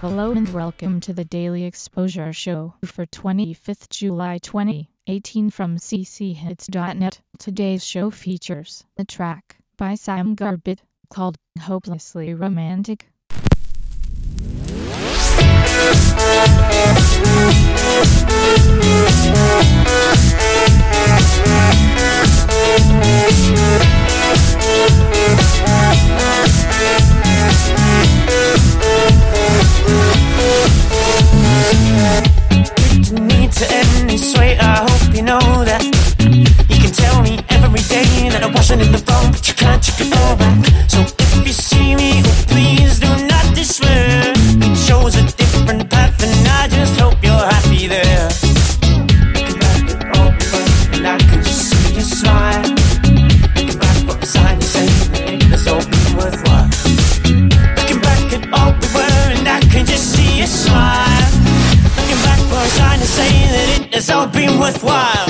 Hello and welcome to the Daily Exposure Show for 25th July 2018 from cchits.net. Today's show features the track by Sam Garbett called Hopelessly Romantic. worthwhile.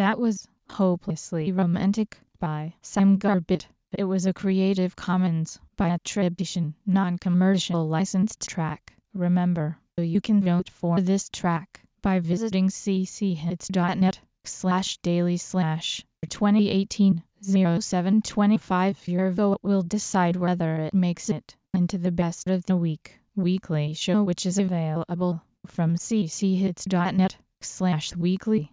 That was Hopelessly Romantic by Sam Garbett. It was a Creative Commons by attribution, non-commercial licensed track. Remember, you can vote for this track by visiting cchits.net slash daily slash 2018 0725. Your vote will decide whether it makes it into the best of the week weekly show which is available from cchits.net slash weekly.